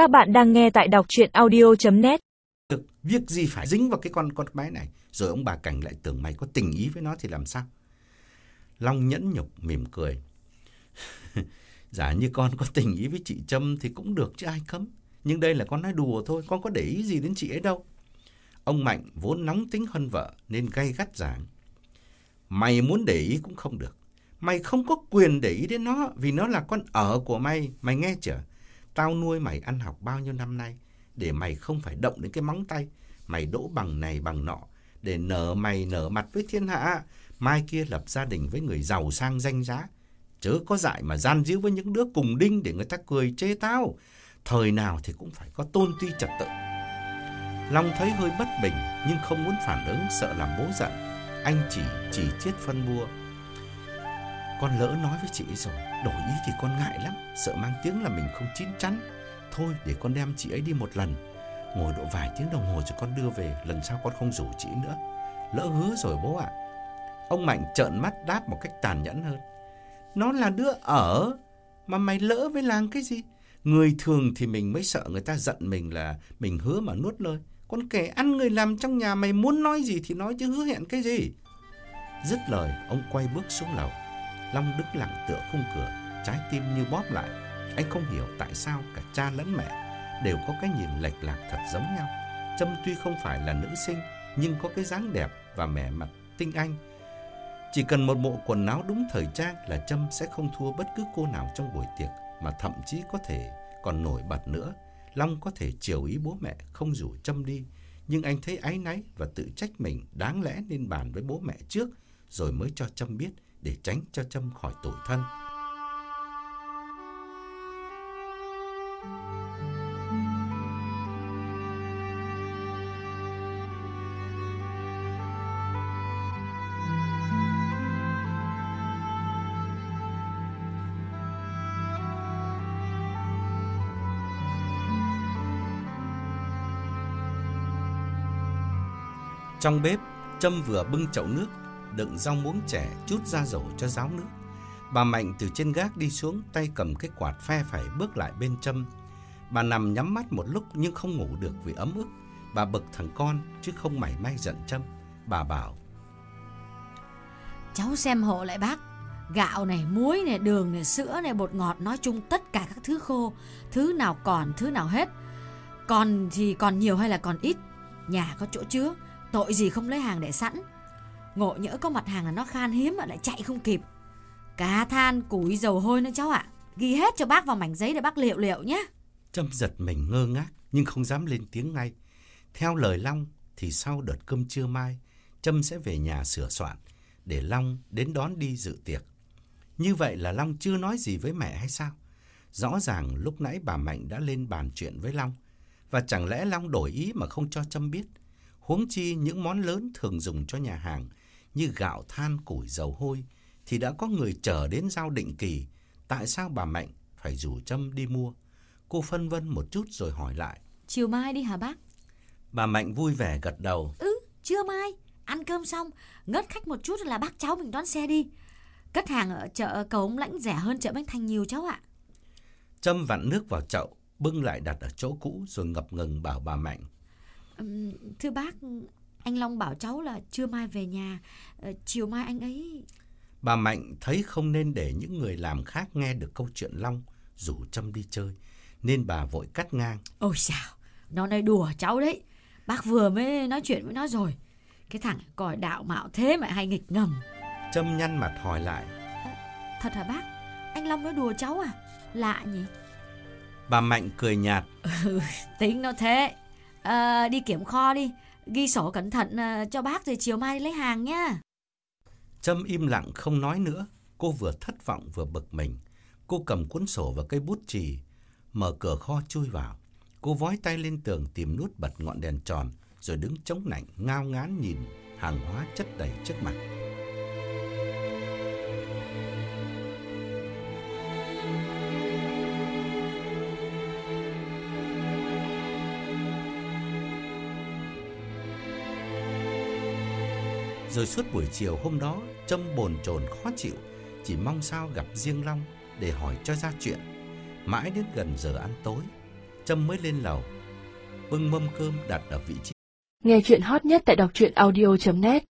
Các bạn đang nghe tại đọc chuyện audio.net việc gì phải dính vào cái con con bé này? Rồi ông bà cảnh lại tưởng mày có tình ý với nó thì làm sao? Long nhẫn nhục, mỉm cười. giả như con có tình ý với chị trâm thì cũng được chứ ai cấm. Nhưng đây là con nói đùa thôi, con có để ý gì đến chị ấy đâu. Ông mạnh vốn nóng tính hơn vợ nên gay gắt giảng mày muốn để ý cũng không được. Mày không có quyền để ý đến nó vì nó là con ở của mày. Mày nghe chưa? Tao nuôi mày ăn học bao nhiêu năm nay, để mày không phải động đến cái móng tay. Mày đỗ bằng này bằng nọ, để nở mày nở mặt với thiên hạ. Mai kia lập gia đình với người giàu sang danh giá. Chớ có dại mà gian díu với những đứa cùng đinh để người ta cười chê tao. Thời nào thì cũng phải có tôn ti trật tự. Long thấy hơi bất bình, nhưng không muốn phản ứng, sợ làm bố giận. Anh chỉ chỉ chiết phân bua. Con lỡ nói với chị ấy rồi, đổi ý thì con ngại lắm, sợ mang tiếng là mình không chín chắn. Thôi để con đem chị ấy đi một lần, ngồi độ vài tiếng đồng hồ rồi con đưa về, lần sau con không rủ chị nữa. Lỡ hứa rồi bố ạ. Ông Mạnh trợn mắt đáp một cách tàn nhẫn hơn. Nó là đứa ở, mà mày lỡ với làng cái gì? Người thường thì mình mới sợ người ta giận mình là mình hứa mà nuốt lời. Con kẻ ăn người làm trong nhà mày muốn nói gì thì nói chứ hứa hẹn cái gì. Dứt lời, ông quay bước xuống lầu. Long đứng lặng tựa khung cửa, trái tim như bóp lại. Anh không hiểu tại sao cả cha lẫn mẹ đều có cái nhìn lệch lạc thật giống nhau. Trâm tuy không phải là nữ sinh, nhưng có cái dáng đẹp và mẻ mặt tinh anh. Chỉ cần một bộ quần áo đúng thời trang là Trâm sẽ không thua bất cứ cô nào trong buổi tiệc, mà thậm chí có thể còn nổi bật nữa. Long có thể chiều ý bố mẹ không rủ Trâm đi, nhưng anh thấy áy náy và tự trách mình đáng lẽ nên bàn với bố mẹ trước rồi mới cho Trâm biết để tránh cho Trâm khỏi tội thân. Trong bếp, Trâm vừa bưng chậu nước đựng rau muống trẻ chút ra dầu cho ráo nước. Bà Mạnh từ trên gác đi xuống, tay cầm cái quạt phe phải bước lại bên Trâm. Bà nằm nhắm mắt một lúc nhưng không ngủ được vì ấm ức. Bà bực thằng con chứ không mảy may giận Trâm. Bà bảo: "Cháu xem hộ lại bác, gạo này, muối này, đường này, sữa này, bột ngọt nói chung tất cả các thứ khô, thứ nào còn, thứ nào hết. Còn thì còn nhiều hay là còn ít? Nhà có chỗ chứa, tội gì không lấy hàng để sẵn." Ngộ nhỡ có mặt hàng là nó khan hiếm mà lại chạy không kịp. Cá than, củi, dầu hôi nữa cháu ạ. Ghi hết cho bác vào mảnh giấy để bác liệu liệu nhé. Trâm giật mình ngơ ngác nhưng không dám lên tiếng ngay. Theo lời Long thì sau đợt cơm trưa mai Trâm sẽ về nhà sửa soạn Để Long đến đón đi dự tiệc. Như vậy là Long chưa nói gì với mẹ hay sao? Rõ ràng lúc nãy bà Mạnh đã lên bàn chuyện với Long Và chẳng lẽ Long đổi ý mà không cho Trâm biết? Huống chi những món lớn thường dùng cho nhà hàng như gạo than củi dầu hôi thì đã có người chờ đến giao định kỳ. Tại sao bà Mạnh phải rủ Trâm đi mua? Cô phân vân một chút rồi hỏi lại. Chiều mai đi hả bác? Bà Mạnh vui vẻ gật đầu. Ừ, trưa mai. Ăn cơm xong, ngất khách một chút là bác cháu mình đón xe đi. Cất hàng ở chợ cầu ông lãnh rẻ hơn chợ Bánh Thành nhiều cháu ạ. Trâm vặn nước vào chậu, bưng lại đặt ở chỗ cũ rồi ngập ngừng bảo bà Mạnh. Thưa bác, anh Long bảo cháu là trưa mai về nhà, ờ, chiều mai anh ấy... Bà Mạnh thấy không nên để những người làm khác nghe được câu chuyện Long rủ Trâm đi chơi, nên bà vội cắt ngang. Ôi sao, nó nói đùa cháu đấy. Bác vừa mới nói chuyện với nó rồi. Cái thằng còi đạo mạo thế mà hay nghịch ngầm. Trâm nhăn mặt hỏi lại. thật hả bác? Anh Long nói đùa cháu à? Lạ nhỉ? Bà Mạnh cười nhạt. Ừ, tính nó thế. À, đi kiểm kho đi Ghi sổ cẩn thận à, cho bác rồi chiều mai lấy hàng nhá Trâm im lặng không nói nữa. Cô vừa thất vọng vừa bực mình. Cô cầm cuốn sổ và cây bút chì, Mở cửa kho chui vào. Cô vói tay lên tường tìm nút bật ngọn đèn tròn, Rồi đứng chống nạnh, ngao ngán nhìn hàng hóa chất đầy trước mặt. Rồi suốt buổi chiều hôm đó, Trâm bồn chồn khó chịu, chỉ mong sao gặp riêng Long để hỏi cho ra chuyện. Mãi đến gần giờ ăn tối, Trâm mới lên lầu, bưng mâm cơm đặt ở vị trí. Nghe chuyện hot nhất tại đọc truyện audio.net